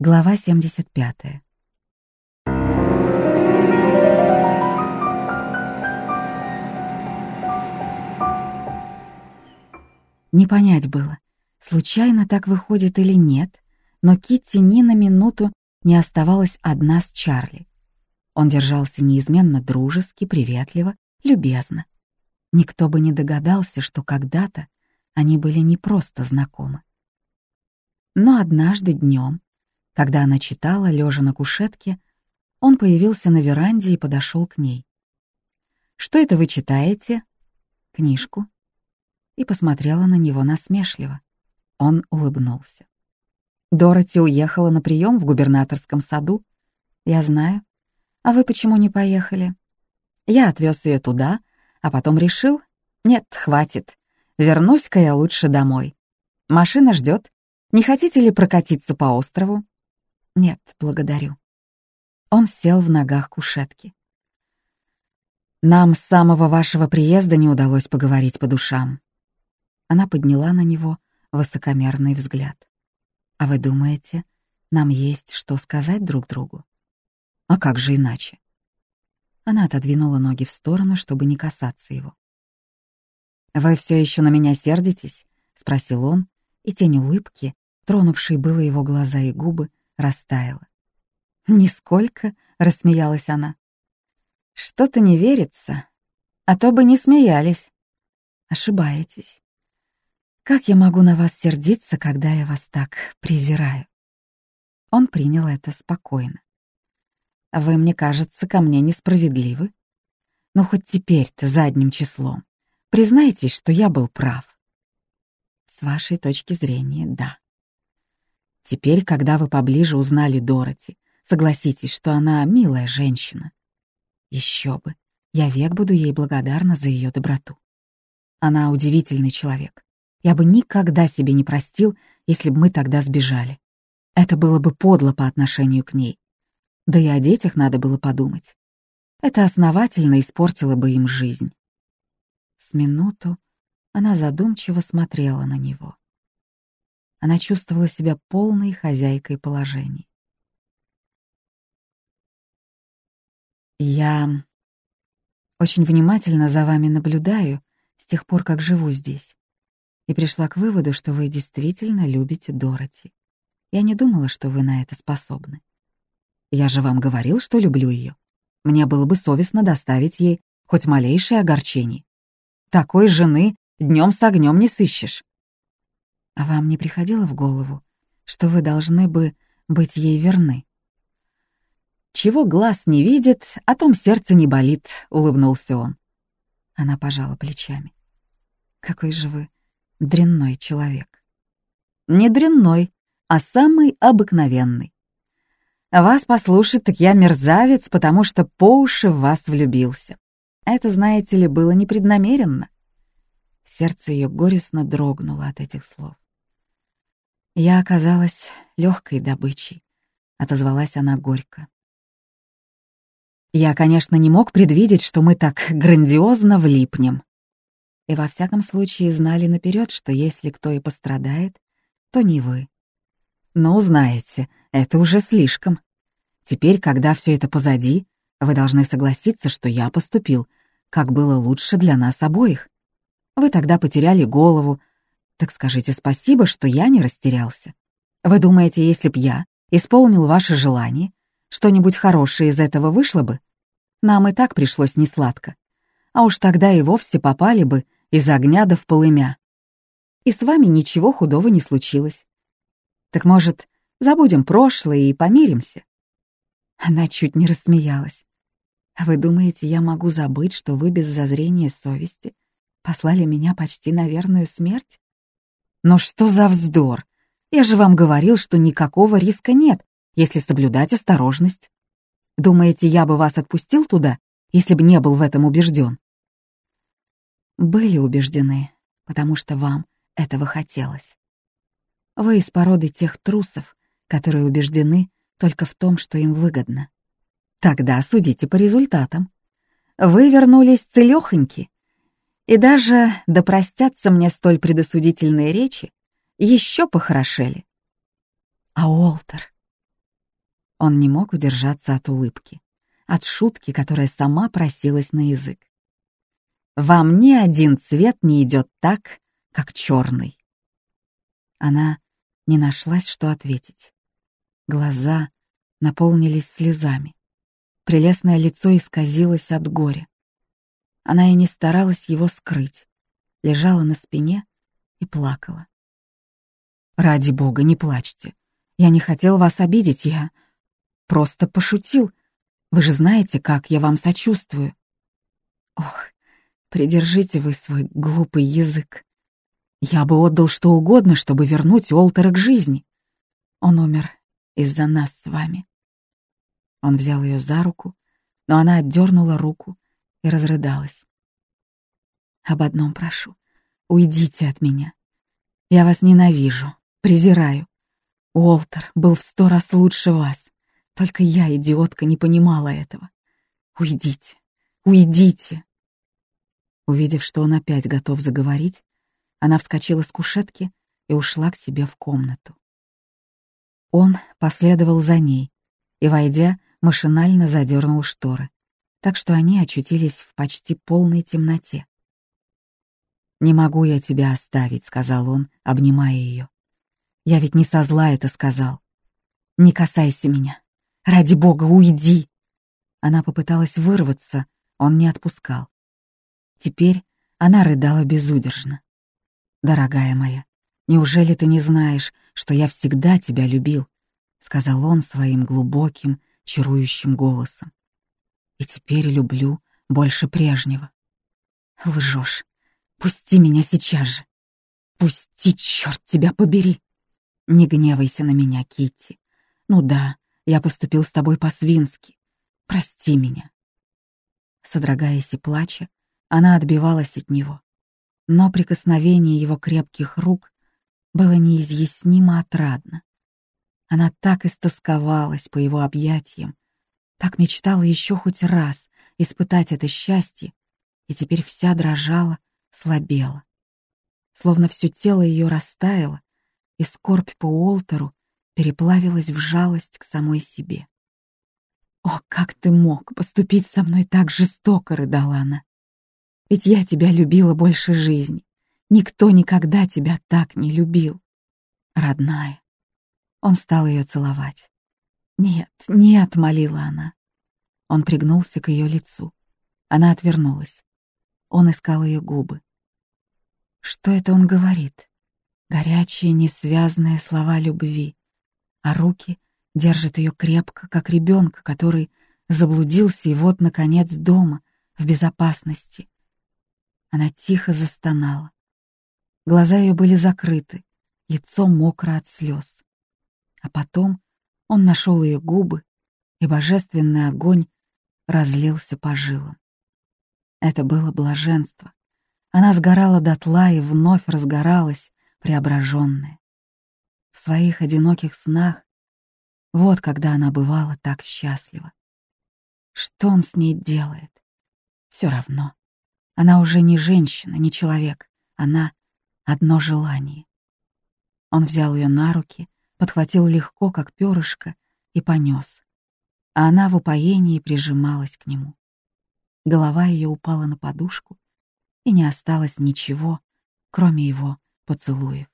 Глава 75. Не понять было, случайно так выходит или нет, но Китти ни на минуту не оставалась одна с Чарли. Он держался неизменно дружески, приветливо, любезно. Никто бы не догадался, что когда-то они были не просто знакомы. Но однажды днем, когда она читала, лежа на кушетке, он появился на веранде и подошел к ней. «Что это вы читаете?» «Книжку», и посмотрела на него насмешливо. Он улыбнулся. «Дороти уехала на прием в губернаторском саду. Я знаю. А вы почему не поехали?» Я отвез ее туда, а потом решил, нет, хватит, вернусь-ка я лучше домой. Машина ждет. Не хотите ли прокатиться по острову? Нет, благодарю. Он сел в ногах кушетки. Нам с самого вашего приезда не удалось поговорить по душам. Она подняла на него высокомерный взгляд. «А вы думаете, нам есть что сказать друг другу?» «А как же иначе?» Она отодвинула ноги в сторону, чтобы не касаться его. «Вы все еще на меня сердитесь?» — спросил он, и тень улыбки, тронувшей было его глаза и губы, растаяла. «Нисколько», — рассмеялась она. «Что-то не верится, а то бы не смеялись». «Ошибаетесь. Как я могу на вас сердиться, когда я вас так презираю? Он принял это спокойно. Вы, мне кажется, ко мне несправедливы. Но хоть теперь-то задним числом. Признайтесь, что я был прав. С вашей точки зрения, да. Теперь, когда вы поближе узнали Дороти, согласитесь, что она милая женщина. Еще бы, я век буду ей благодарна за ее доброту. Она удивительный человек. Я бы никогда себе не простил, если бы мы тогда сбежали. Это было бы подло по отношению к ней. Да и о детях надо было подумать. Это основательно испортило бы им жизнь. С минуту она задумчиво смотрела на него. Она чувствовала себя полной хозяйкой положения. «Я очень внимательно за вами наблюдаю с тех пор, как живу здесь и пришла к выводу, что вы действительно любите Дороти. Я не думала, что вы на это способны. Я же вам говорил, что люблю ее. Мне было бы совестно доставить ей хоть малейшее огорчение. Такой жены днем с огнем не сыщешь. А вам не приходило в голову, что вы должны бы быть ей верны? «Чего глаз не видит, о том сердце не болит», — улыбнулся он. Она пожала плечами. «Какой же вы дрянной человек. Не дрянной, а самый обыкновенный. Вас послушать, так я мерзавец, потому что по уши в вас влюбился. Это, знаете ли, было непреднамеренно. Сердце ее горестно дрогнуло от этих слов. Я оказалась легкой добычей, отозвалась она горько. Я, конечно, не мог предвидеть, что мы так грандиозно влипнем и во всяком случае знали наперед, что если кто и пострадает, то не вы. Но узнаете, это уже слишком. Теперь, когда все это позади, вы должны согласиться, что я поступил, как было лучше для нас обоих. Вы тогда потеряли голову, так скажите спасибо, что я не растерялся. Вы думаете, если б я исполнил ваше желание, что-нибудь хорошее из этого вышло бы? Нам и так пришлось несладко. А уж тогда и вовсе попали бы из огня до в полымя. И с вами ничего худого не случилось. Так, может, забудем прошлое и помиримся?» Она чуть не рассмеялась. «А вы думаете, я могу забыть, что вы без зазрения совести послали меня почти на верную смерть? Но что за вздор? Я же вам говорил, что никакого риска нет, если соблюдать осторожность. Думаете, я бы вас отпустил туда, если бы не был в этом убежден? были убеждены, потому что вам этого хотелось. Вы из породы тех трусов, которые убеждены только в том, что им выгодно. Тогда судите по результатам. Вы вернулись целёхоньки, и даже, да мне столь предосудительные речи, еще похорошели. А Уолтер, Он не мог удержаться от улыбки, от шутки, которая сама просилась на язык. «Вам ни один цвет не идет так, как черный». Она не нашлась, что ответить. Глаза наполнились слезами. Прелестное лицо исказилось от горя. Она и не старалась его скрыть, лежала на спине и плакала. «Ради бога, не плачьте. Я не хотел вас обидеть, я просто пошутил. Вы же знаете, как я вам сочувствую». «Ох, придержите вы свой глупый язык. Я бы отдал что угодно, чтобы вернуть Уолтера к жизни. Он умер из-за нас с вами». Он взял ее за руку, но она отдернула руку и разрыдалась. «Об одном прошу. Уйдите от меня. Я вас ненавижу, презираю. Уолтер был в сто раз лучше вас. Только я, идиотка, не понимала этого. Уйдите, уйдите!» Увидев, что он опять готов заговорить, она вскочила с кушетки и ушла к себе в комнату. Он последовал за ней и, войдя, машинально задернул шторы, так что они очутились в почти полной темноте. «Не могу я тебя оставить», — сказал он, обнимая ее. «Я ведь не со зла это сказал. Не касайся меня. Ради бога, уйди!» Она попыталась вырваться, он не отпускал. Теперь она рыдала безудержно. «Дорогая моя, неужели ты не знаешь, что я всегда тебя любил?» — сказал он своим глубоким, чарующим голосом. «И теперь люблю больше прежнего». «Лжешь. Пусти меня сейчас же. Пусти, черт тебя побери. Не гневайся на меня, Китти. Ну да, я поступил с тобой по-свински. Прости меня. Содрогаясь и плача, она отбивалась от него. Но прикосновение его крепких рук было неизъяснимо отрадно. Она так истосковалась по его объятиям, так мечтала еще хоть раз испытать это счастье, и теперь вся дрожала слабела. Словно все тело ее растаяло, и скорбь по Уолтеру переплавилась в жалость к самой себе. «О, как ты мог поступить со мной так жестоко!» — рыдала она. «Ведь я тебя любила больше жизни. Никто никогда тебя так не любил. Родная». Он стал ее целовать. «Нет, нет!» — молила она. Он пригнулся к ее лицу. Она отвернулась. Он искал ее губы. Что это он говорит? Горячие, несвязные слова любви. А руки держат ее крепко, как ребенка, который заблудился и вот, наконец, дома, в безопасности. Она тихо застонала. Глаза ее были закрыты, лицо мокро от слез. А потом он нашел ее губы, и божественный огонь разлился по жилам. Это было блаженство. Она сгорала дотла и вновь разгоралась, преображенная. В своих одиноких снах вот когда она бывала так счастлива. Что он с ней делает? Все равно. Она уже не женщина, не человек. Она — одно желание. Он взял ее на руки, подхватил легко, как перышко, и понес. А она в упоении прижималась к нему. Голова ее упала на подушку, и не осталось ничего, кроме его поцелуев.